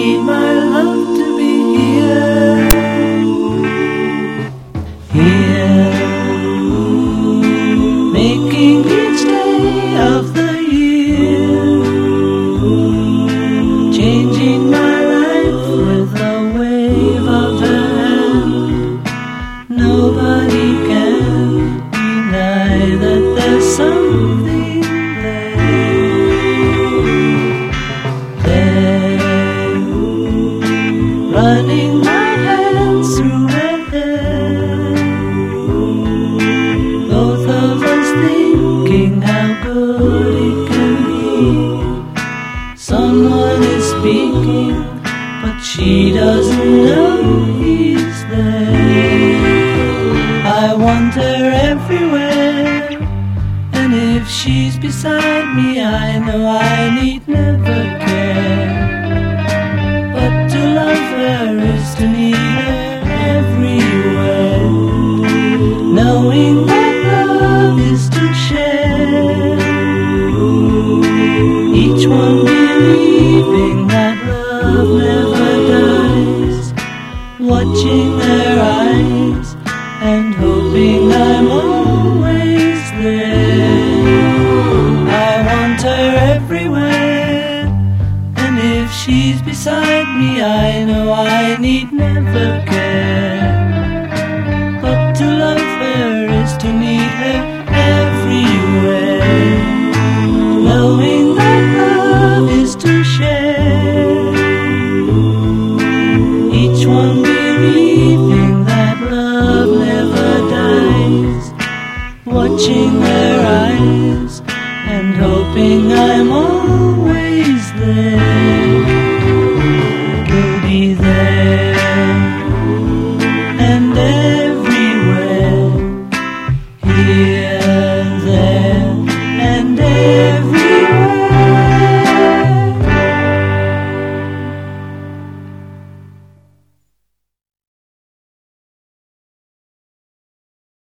need my love to be here. Here, making each day of the year, changing my life with a wave of her hand. Nobody can deny that there's something. Running my hands through her hair. Both of us thinking how good it can be. Someone is speaking, but she doesn't know he's there. I want her everywhere, and if she's beside me, I know I need never care. Knowing that love is to share. Each one believing that love never dies. Watching their eyes and hoping I'm always there. I want her everywhere. And if she's beside me, I know I need never care. Watching their eyes and hoping I'm always there.